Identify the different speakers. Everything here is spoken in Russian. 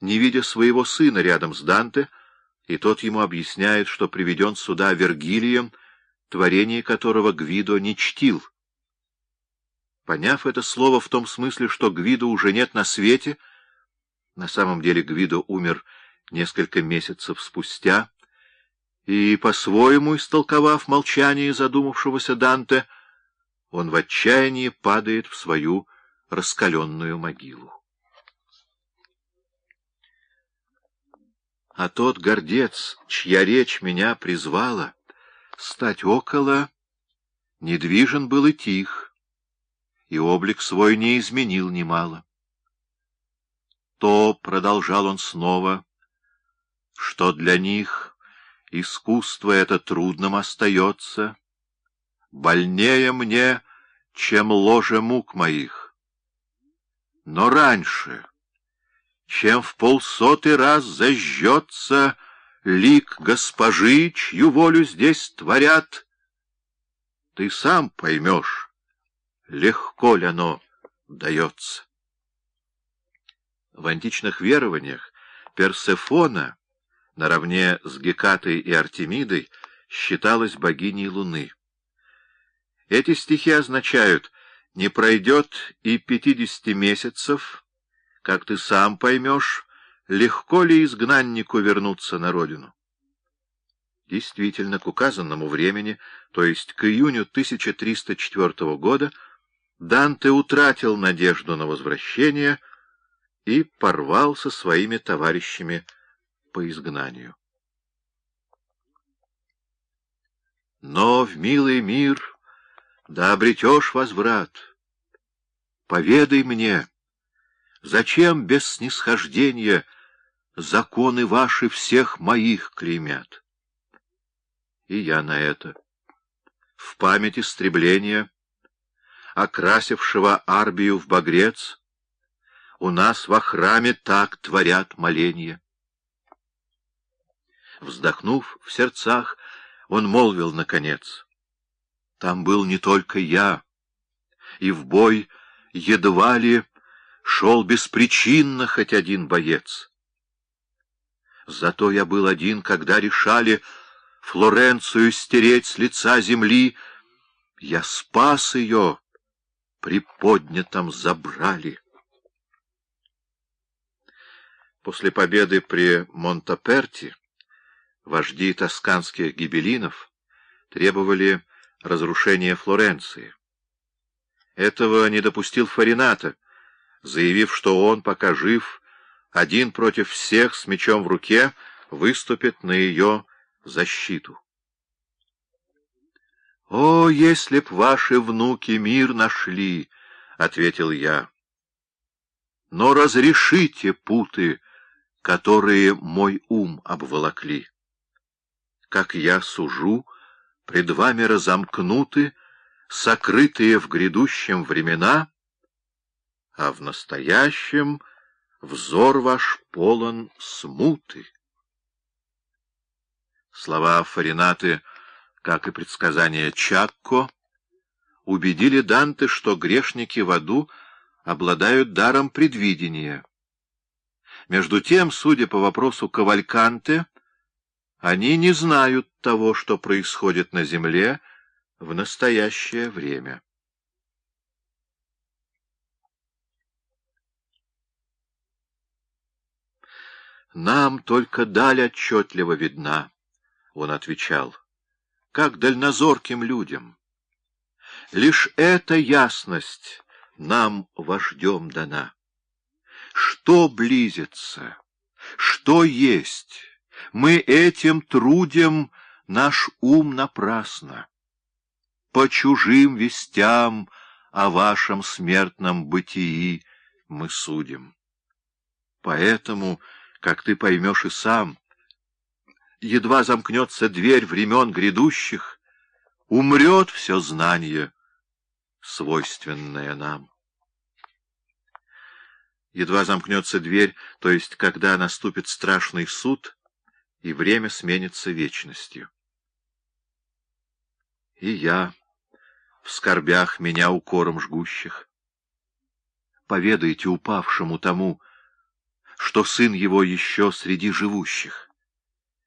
Speaker 1: не видя своего сына рядом с Данте, и тот ему объясняет, что приведен сюда Вергилием, творение которого Гвидо не чтил. Поняв это слово в том смысле, что Гвидо уже нет на свете, на самом деле Гвидо умер несколько месяцев спустя, и, по-своему истолковав молчание задумавшегося Данте, он в отчаянии падает в свою раскаленную могилу. А тот гордец, чья речь меня призвала, стать около, недвижен был и тих, и облик свой не изменил немало. То, — продолжал он снова, — что для них искусство это трудным остается, больнее мне, чем ложе мук моих. Но раньше чем в полсотый раз зажжется лик госпожи, чью волю здесь творят, ты сам поймешь, легко ли оно дается. В античных верованиях Персефона, наравне с Гекатой и Артемидой, считалась богиней Луны. Эти стихи означают «не пройдет и пятидесяти месяцев», как ты сам поймешь, легко ли изгнаннику вернуться на родину. Действительно, к указанному времени, то есть к июню 1304 года, Данте утратил надежду на возвращение и порвал со своими товарищами по изгнанию. Но в милый мир да обретешь возврат. Поведай мне, Зачем без снисхождения законы ваши всех моих клеймят? И я на это. В память истребления, окрасившего Арбию в багрец, у нас во храме так творят моления. Вздохнув в сердцах, он молвил наконец. Там был не только я, и в бой едва ли шел беспричинно хоть один боец. Зато я был один, когда решали Флоренцию стереть с лица земли. Я спас ее, при поднятом забрали. После победы при Монтаперти вожди тосканских гибелинов требовали разрушения Флоренции. Этого не допустил Фарината, заявив, что он, пока жив, один против всех с мечом в руке, выступит на ее защиту. «О, если б ваши внуки мир нашли!» — ответил я. «Но разрешите путы, которые мой ум обволокли. Как я сужу, пред вами разомкнуты, сокрытые в грядущем времена — а в настоящем взор ваш полон смуты. Слова Фаринаты, как и предсказания Чакко, убедили Данте, что грешники в аду обладают даром предвидения. Между тем, судя по вопросу Кавальканте, они не знают того, что происходит на земле в настоящее время. Нам только даль отчетливо видна, — он отвечал, — как дальнозорким людям. Лишь эта ясность нам вождем дана. Что близится, что есть, мы этим трудим наш ум напрасно. По чужим вестям о вашем смертном бытии мы судим. Поэтому как ты поймешь и сам. Едва замкнется дверь времен грядущих, умрет все знание, свойственное нам. Едва замкнется дверь, то есть когда наступит страшный суд, и время сменится вечностью. И я в скорбях меня укором жгущих. Поведайте упавшему тому, что сын его еще среди живущих.